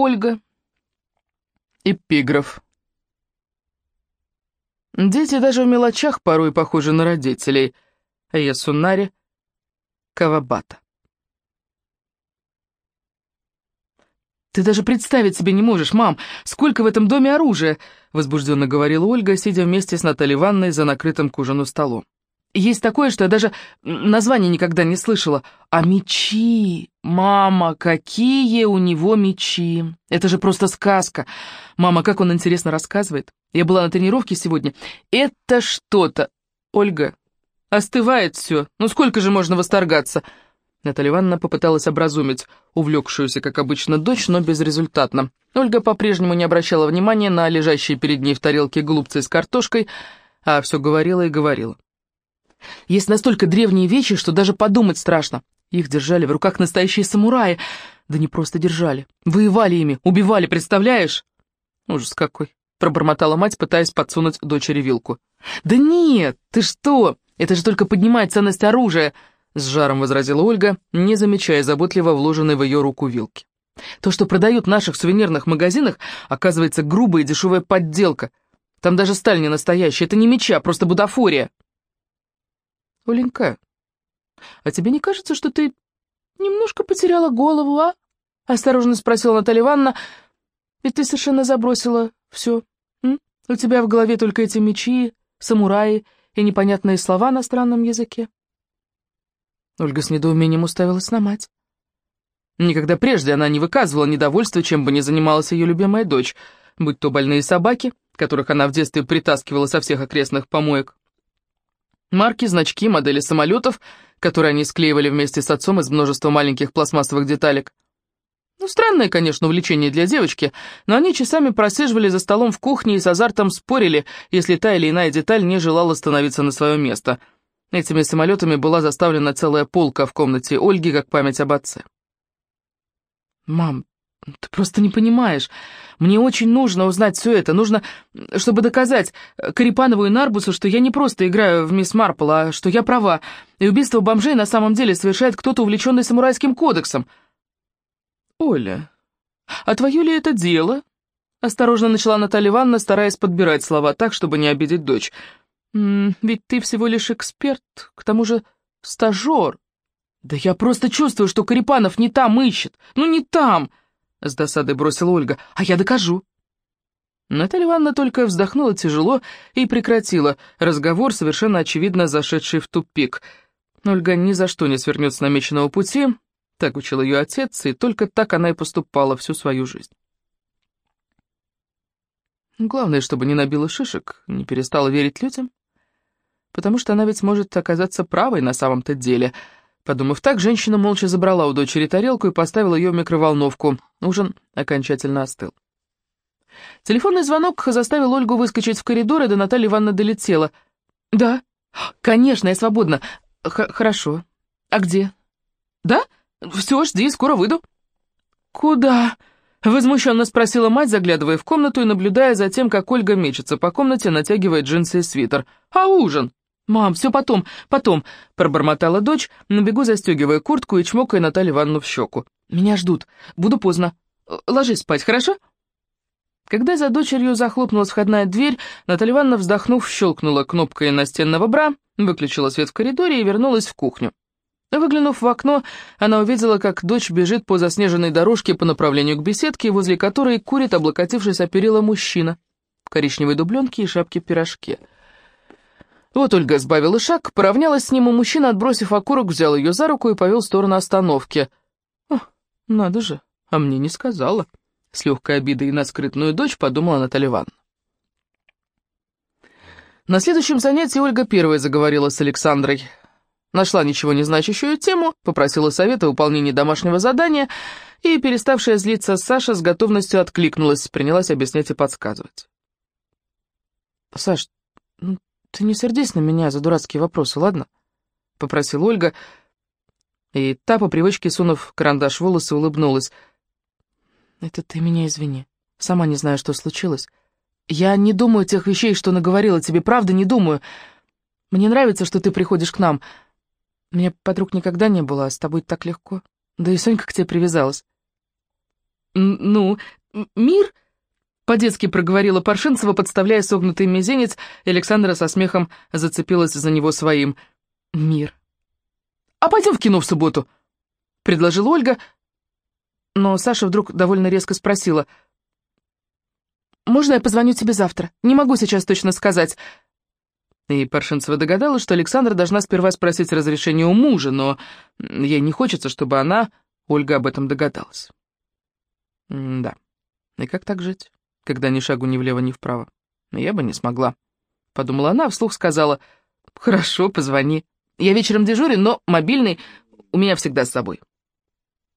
Ольга. Эпиграф. Дети даже в мелочах порой похожи на родителей. Ясунари Кавабата. «Ты даже представить себе не можешь, мам, сколько в этом доме оружия!» — возбужденно говорила Ольга, сидя вместе с Натальей Ивановной за накрытым к ужину столом. «Есть такое, что я даже название никогда не слышала. А мечи! Мама, какие у него мечи! Это же просто сказка! Мама, как он интересно рассказывает! Я была на тренировке сегодня. Это что-то! Ольга, остывает все. Ну сколько же можно восторгаться?» Наталья Ивановна попыталась образумить увлекшуюся, как обычно, дочь, но безрезультатно. Ольга по-прежнему не обращала внимания на лежащие перед ней в тарелке голубцы с картошкой, а все говорила и говорила. Есть настолько древние вещи, что даже подумать страшно. Их держали в руках настоящие самураи. Да не просто держали. Воевали ими, убивали, представляешь? Ужас какой, пробормотала мать, пытаясь подсунуть дочери вилку. Да нет, ты что? Это же только поднимает ценность оружия. С жаром возразила Ольга, не замечая заботливо вложенной в ее руку вилки. То, что продают в наших сувенирных магазинах, оказывается грубая и дешевая подделка. Там даже сталь не настоящая, это не меча, просто бутафория. Оленька, а тебе не кажется, что ты немножко потеряла голову, а? Осторожно спросила Наталья Ивановна. Ведь ты совершенно забросила все. М? У тебя в голове только эти мечи, самураи и непонятные слова на странном языке. Ольга с недоумением уставилась на мать. Никогда прежде она не выказывала недовольства, чем бы ни занималась ее любимая дочь, будь то больные собаки, которых она в детстве притаскивала со всех окрестных помоек. Марки, значки, модели самолетов, которые они склеивали вместе с отцом из множества маленьких пластмассовых деталек. Ну, странное, конечно, увлечение для девочки, но они часами просиживали за столом в кухне и с азартом спорили, если та или иная деталь не желала становиться на свое место — Этими самолетами была заставлена целая полка в комнате Ольги, как память об отце. «Мам, ты просто не понимаешь. Мне очень нужно узнать все это. Нужно, чтобы доказать Карипанову и Нарбусу, что я не просто играю в мисс Марпл, а что я права, и убийство бомжей на самом деле совершает кто-то, увлеченный самурайским кодексом». «Оля, а твое ли это дело?» Осторожно начала Наталья Ивановна, стараясь подбирать слова так, чтобы не обидеть дочь. «Ведь ты всего лишь эксперт, к тому же стажер. Да я просто чувствую, что Карипанов не там ищет. Ну, не там!» С досадой бросила Ольга. «А я докажу». Наталья Ивановна только вздохнула тяжело и прекратила разговор, совершенно очевидно зашедший в тупик. Ольга ни за что не свернет с намеченного пути, так учил ее отец, и только так она и поступала всю свою жизнь. Главное, чтобы не набила шишек, не перестала верить людям потому что она ведь может оказаться правой на самом-то деле. Подумав так, женщина молча забрала у дочери тарелку и поставила ее в микроволновку. Ужин окончательно остыл. Телефонный звонок заставил Ольгу выскочить в коридор, и до Натальи Ивановны долетела. «Да, конечно, я свободна. Х Хорошо. А где?» «Да? Все, жди, скоро выйду». «Куда?» — возмущенно спросила мать, заглядывая в комнату и наблюдая за тем, как Ольга мечется по комнате, натягивая джинсы и свитер. «А ужин?» «Мам, все потом, потом», — пробормотала дочь, на бегу застегивая куртку и чмокая Наталью Ивановну в щеку. «Меня ждут. Буду поздно. Ложись спать, хорошо?» Когда за дочерью захлопнулась входная дверь, Наталья Ивановна, вздохнув, щелкнула кнопкой настенного бра, выключила свет в коридоре и вернулась в кухню. Выглянув в окно, она увидела, как дочь бежит по заснеженной дорожке по направлению к беседке, возле которой курит, облокотившись о перила мужчина в коричневой дубленке и шапке-пирожке. Вот Ольга сбавила шаг, поравнялась с ним, и мужчина, отбросив окурок, взял ее за руку и повел в сторону остановки. «О, надо же, а мне не сказала», — с легкой обидой на скрытную дочь подумала Наталья Ивановна. На следующем занятии Ольга первая заговорила с Александрой. Нашла ничего не значащую тему, попросила совета о выполнении домашнего задания, и, переставшая злиться Саша, с готовностью откликнулась, принялась объяснять и подсказывать. «Саш, ну «Ты не сердись на меня за дурацкие вопросы, ладно?» — попросила Ольга, и та, по привычке, сунув карандаш в волосы, улыбнулась. «Это ты меня извини. Сама не знаю, что случилось. Я не думаю тех вещей, что наговорила тебе, правда не думаю. Мне нравится, что ты приходишь к нам. Мне подруг никогда не было, а с тобой так легко. Да и Сонька к тебе привязалась». ну, мир...» По-детски проговорила Паршинцева, подставляя согнутый мизинец, и Александра со смехом зацепилась за него своим. «Мир». «А пойдем в кино в субботу», — предложила Ольга, но Саша вдруг довольно резко спросила. «Можно я позвоню тебе завтра? Не могу сейчас точно сказать». И Паршинцева догадалась, что Александра должна сперва спросить разрешение у мужа, но ей не хочется, чтобы она, Ольга, об этом догадалась. М да, и как так жить? Когда ни шагу ни влево, ни вправо. Я бы не смогла. Подумала она, вслух сказала, «Хорошо, позвони. Я вечером дежурю, но мобильный у меня всегда с собой».